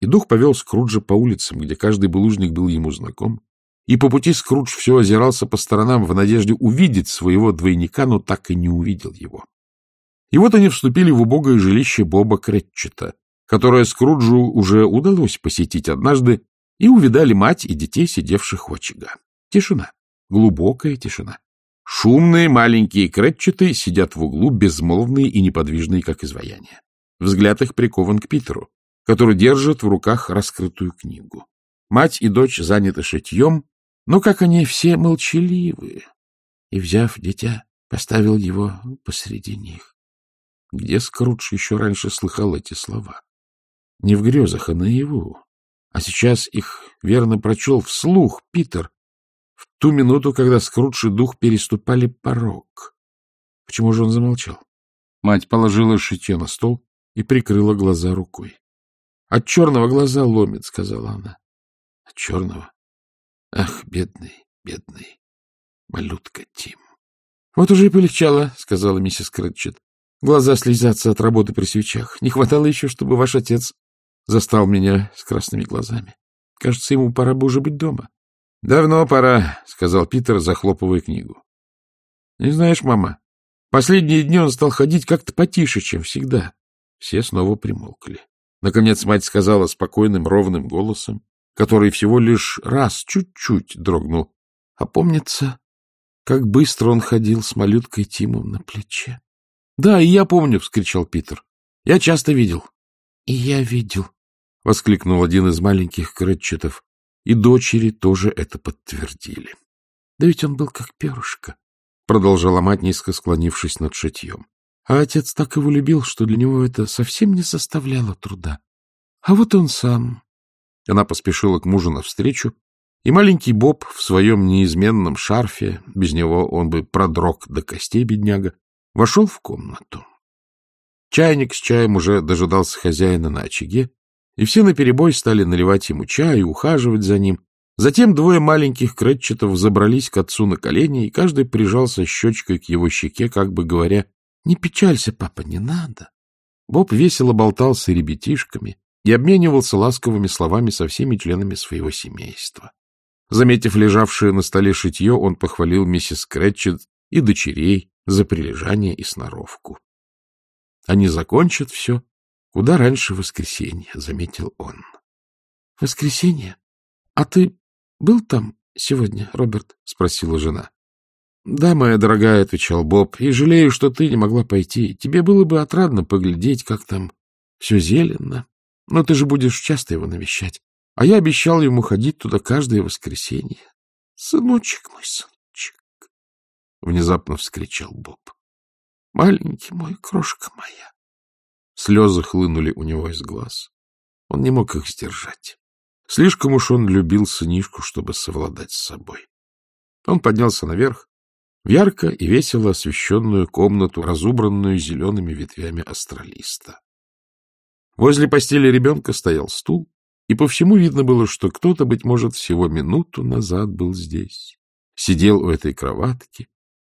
И дух повел Скруджа по улицам, где каждый булыжник был ему знаком. И по пути Скрудж все озирался по сторонам в надежде увидеть своего двойника, но так и не увидел его. И вот они вступили в убогое жилище Боба Кретчета, которое Скруджу уже удалось посетить однажды, и увидали мать и детей, сидевших у очага. Тишина, глубокая тишина. Шумные маленькие Кретчеты сидят в углу, безмолвные и неподвижные, как изваяния. Взгляд их прикован к Питеру, который держит в руках раскрытую книгу. Мать и дочь заняты шитьем, но как они все молчаливые. И, взяв дитя, поставил его посреди них. Где Скрудж еще раньше слыхал эти слова? Не в грезах, а наяву. А сейчас их верно прочел вслух Питер в ту минуту, когда Скрудж и дух переступали порог. Почему же он замолчал? Мать положила шитье на стол и прикрыла глаза рукой. — От черного глаза ломит, — сказала она. — От черного? Ах, бедный, бедный, малютка Тим. — Вот уже и полегчало, — сказала миссис Крэтчет. Глаза слезятся от работы при свечах. Не хватало еще, чтобы ваш отец застал меня с красными глазами. Кажется, ему пора бы уже быть дома. — Давно пора, — сказал Питер, захлопывая книгу. — Не знаешь, мама, последние дни он стал ходить как-то потише, чем всегда. Все снова примолкли. Наконец мать сказала спокойным, ровным голосом, который всего лишь раз чуть-чуть дрогнул. А помнится, как быстро он ходил с малюткой Тимом на плече. — Да, и я помню, — вскричал Питер. — Я часто видел. — И я видел, — воскликнул один из маленьких крэтчетов. И дочери тоже это подтвердили. — Да ведь он был как перышко, — продолжала мать, низко склонившись над шитьем. А отец так его любил, что для него это совсем не составляло труда. А вот он сам она поспешила к мужу навстречу, и маленький Боб в своем неизменном шарфе, без него он бы продрог до костей, бедняга, вошел в комнату. Чайник с чаем уже дожидался хозяина на очаге, и все наперебой стали наливать ему чай и ухаживать за ним. Затем двое маленьких крэтчетов забрались к отцу на колени, и каждый прижался щечкой к его щеке, как бы говоря, «Не печалься, папа, не надо». Боб весело болтался с ребятишками, и обменивался ласковыми словами со всеми членами своего семейства. Заметив лежавшее на столе шитье, он похвалил миссис Крэтчет и дочерей за прилежание и сноровку. Они закончат все куда раньше воскресенья, — заметил он. — Воскресенье? А ты был там сегодня, Роберт? — спросила жена. — Да, моя дорогая, — отвечал Боб, — и жалею, что ты не могла пойти. Тебе было бы отрадно поглядеть, как там все зелено, но ты же будешь часто его навещать. А я обещал ему ходить туда каждое воскресенье. — Сыночек мой, сыночек! — внезапно вскричал Боб. — Маленький мой, крошка моя! Слезы хлынули у него из глаз. Он не мог их сдержать. Слишком уж он любил сынишку, чтобы совладать с собой. Он поднялся наверх, в ярко и весело освещенную комнату, разубранную зелеными ветвями астролиста. Возле постели ребенка стоял стул, и по всему видно было, что кто-то, быть может, всего минуту назад был здесь. Сидел у этой кроватки.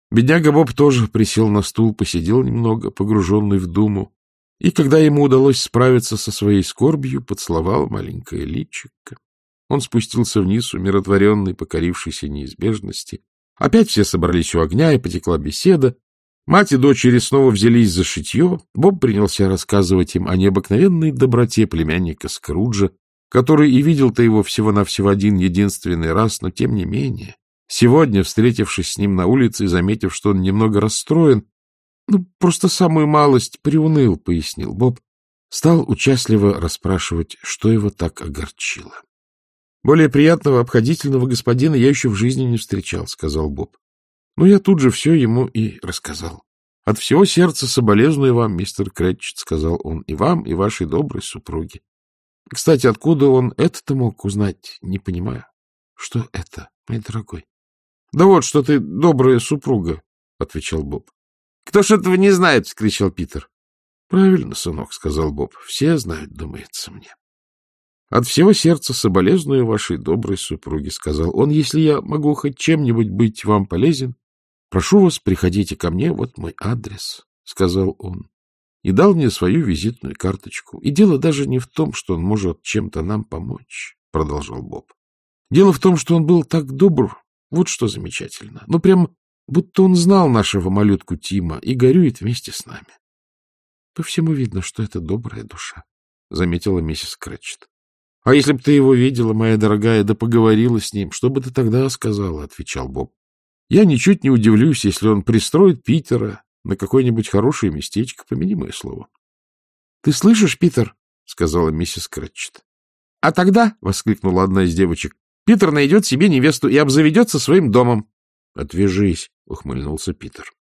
Бедняга Боб тоже присел на стул, посидел немного, погруженный в думу, и, когда ему удалось справиться со своей скорбью, поцеловал маленькое личико. Он спустился вниз, умиротворенный, покорившийся неизбежности. Опять все собрались у огня, и потекла беседа, Мать и дочери снова взялись за шитье. Боб принялся рассказывать им о необыкновенной доброте племянника Скруджа, который и видел-то его всего-навсего один единственный раз, но тем не менее. Сегодня, встретившись с ним на улице и заметив, что он немного расстроен, ну, просто самую малость приуныл, — пояснил Боб, стал участливо расспрашивать, что его так огорчило. — Более приятного, обходительного господина я еще в жизни не встречал, — сказал Боб. Ну, я тут же все ему и рассказал. — От всего сердца соболезную вам, мистер Крэтчет, — сказал он, — и вам, и вашей доброй супруге. Кстати, откуда он это-то мог узнать, не понимаю. — Что это, мой дорогой? — Да вот, что ты добрая супруга, — отвечал Боб. — Кто ж этого не знает? — вскричал Питер. — Правильно, сынок, — сказал Боб. — Все знают, думается мне. — От всего сердца соболезную вашей доброй супруге, — сказал он. — Если я могу хоть чем-нибудь быть вам полезен, — Прошу вас, приходите ко мне, вот мой адрес, — сказал он. и дал мне свою визитную карточку. И дело даже не в том, что он может чем-то нам помочь, — продолжал Боб. Дело в том, что он был так добр, вот что замечательно. Ну, прям будто он знал нашего малютку Тима и горюет вместе с нами. — По всему видно, что это добрая душа, — заметила миссис Крэтчет. — А если бы ты его видела, моя дорогая, да поговорила с ним, что бы ты тогда сказала? — отвечал Боб. — Я ничуть не удивлюсь, если он пристроит Питера на какое-нибудь хорошее местечко, помяни мое слово. — Ты слышишь, Питер? — сказала миссис Крэтчет. — А тогда, — воскликнула одна из девочек, — Питер найдет себе невесту и обзаведется своим домом. — Отвяжись, — ухмыльнулся Питер.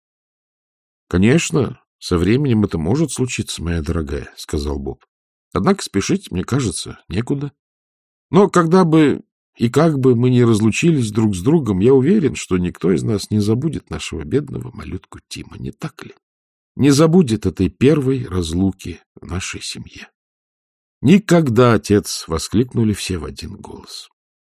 — Конечно, со временем это может случиться, моя дорогая, — сказал Боб. — Однако спешить, мне кажется, некуда. Но когда бы и как бы мы ни разлучились друг с другом, я уверен, что никто из нас не забудет нашего бедного малютку Тима, не так ли? Не забудет этой первой разлуки в нашей семье. «Никогда, отец!» — воскликнули все в один голос.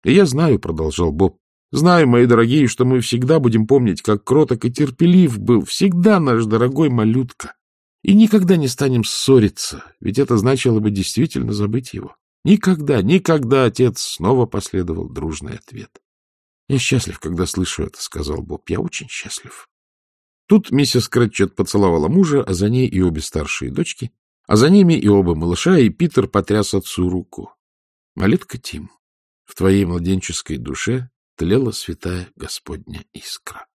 «И я знаю», — продолжал Боб, — «знаю, мои дорогие, что мы всегда будем помнить, как кроток и терпелив был всегда наш дорогой малютка, и никогда не станем ссориться, ведь это значило бы действительно забыть его. Никогда, никогда, отец, снова последовал дружный ответ. Я счастлив, когда слышу это, сказал Боб. Я очень счастлив. Тут миссис Крэтчет поцеловала мужа, а за ней и обе старшие дочки, а за ними и оба малыша, и Питер потряс отцу руку. Молитка Тим, в твоей младенческой душе тлела святая Господня искра.